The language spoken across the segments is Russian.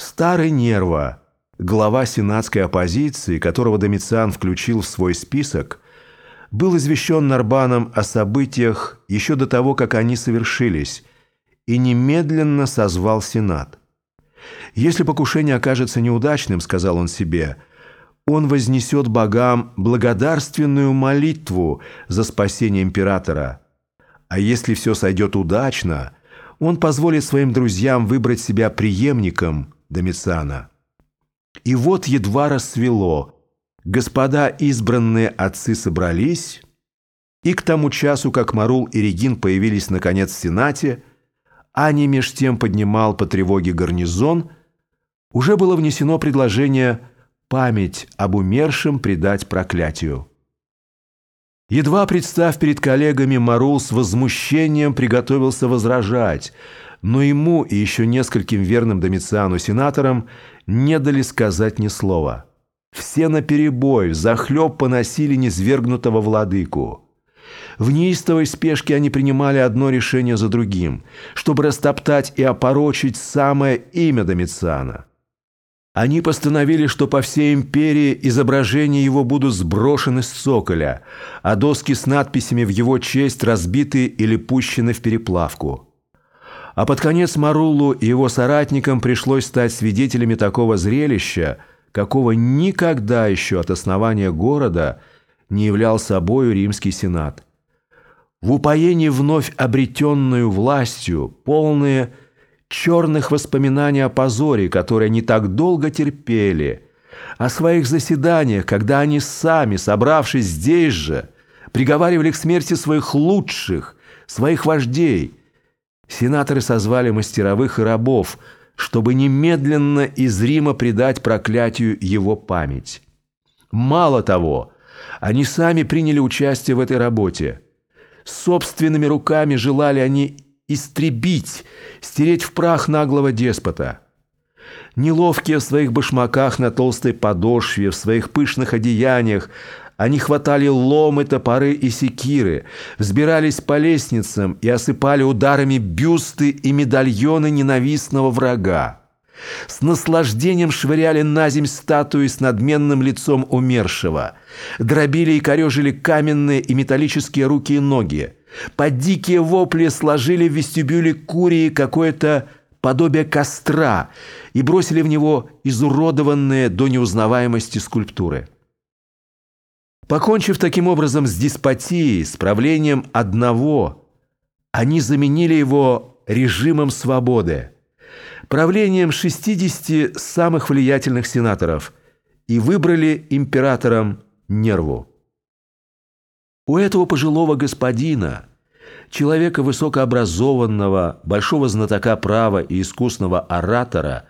Старый Нерва, глава сенатской оппозиции, которого Домициан включил в свой список, был извещен Нарбаном о событиях еще до того, как они совершились, и немедленно созвал Сенат. «Если покушение окажется неудачным, — сказал он себе, — он вознесет богам благодарственную молитву за спасение императора. А если все сойдет удачно, он позволит своим друзьям выбрать себя преемником Домициана. И вот едва рассвело, господа избранные отцы собрались, и к тому часу, как Марул и Регин появились наконец в Сенате, Ани меж тем поднимал по тревоге гарнизон, уже было внесено предложение память об умершем предать проклятию. Едва представ перед коллегами, Марул с возмущением приготовился возражать, но ему и еще нескольким верным Домициану сенаторам не дали сказать ни слова. Все наперебой, захлеб поносили низвергнутого владыку. В неистовой спешке они принимали одно решение за другим, чтобы растоптать и опорочить самое имя Домициана. Они постановили, что по всей империи изображения его будут сброшены с цоколя, а доски с надписями в его честь разбиты или пущены в переплавку. А под конец Маруллу и его соратникам пришлось стать свидетелями такого зрелища, какого никогда еще от основания города не являл собою римский сенат. В упоении вновь обретенную властью, полные черных воспоминаний о позоре, которые они так долго терпели, о своих заседаниях, когда они сами, собравшись здесь же, приговаривали к смерти своих лучших, своих вождей. Сенаторы созвали мастеровых и рабов, чтобы немедленно из Рима предать проклятию его память. Мало того, они сами приняли участие в этой работе. Собственными руками желали они истребить, стереть в прах наглого деспота. Неловкие в своих башмаках на толстой подошве, в своих пышных одеяниях, они хватали ломы, топоры и секиры, взбирались по лестницам и осыпали ударами бюсты и медальоны ненавистного врага. С наслаждением швыряли на земь статуи с надменным лицом умершего, дробили и корежили каменные и металлические руки и ноги, под дикие вопли сложили в вестибюле Курии какое-то подобие костра и бросили в него изуродованные до неузнаваемости скульптуры. Покончив таким образом с деспотией, с правлением одного, они заменили его режимом свободы, правлением 60 самых влиятельных сенаторов и выбрали императором Нерву. У этого пожилого господина, человека высокообразованного, большого знатока права и искусного оратора,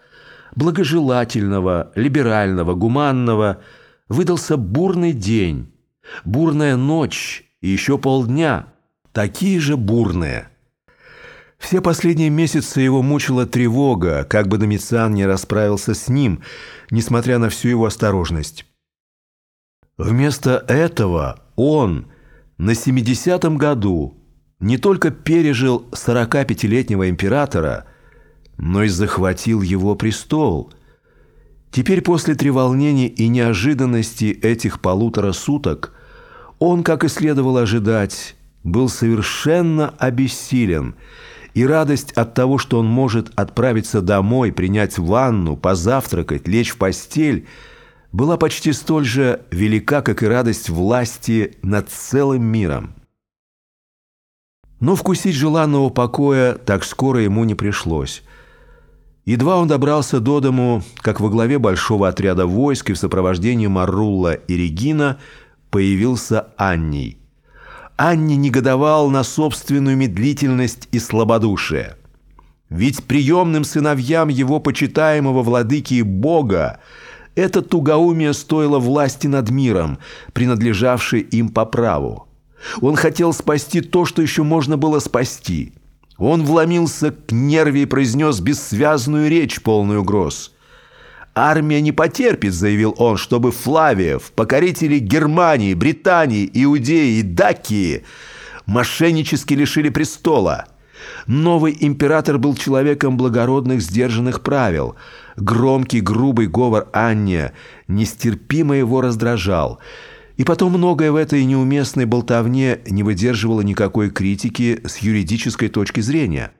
благожелательного, либерального, гуманного, выдался бурный день, бурная ночь и еще полдня, такие же бурные. Все последние месяцы его мучила тревога, как бы Домициан не расправился с ним, несмотря на всю его осторожность. Вместо этого он – на 70-м году не только пережил 45-летнего императора, но и захватил его престол. Теперь после треволнений и неожиданности этих полутора суток он, как и следовало ожидать, был совершенно обессилен, и радость от того, что он может отправиться домой, принять ванну, позавтракать, лечь в постель – была почти столь же велика, как и радость власти над целым миром. Но вкусить желанного покоя так скоро ему не пришлось. Едва он добрался до дому, как во главе большого отряда войск и в сопровождении Марулла и Регина появился Анний. Анни негодовал на собственную медлительность и слабодушие. Ведь приемным сыновьям его почитаемого владыки и бога это тугоумие стоило власти над миром, принадлежавшей им по праву. Он хотел спасти то, что еще можно было спасти. Он вломился к нерве и произнес бессвязную речь, полную угроз. «Армия не потерпит», — заявил он, — «чтобы Флавиев, покорители Германии, Британии, Иудеи и Дакии мошеннически лишили престола. Новый император был человеком благородных, сдержанных правил. Громкий, грубый говор Анне нестерпимо его раздражал. И потом многое в этой неуместной болтовне не выдерживало никакой критики с юридической точки зрения –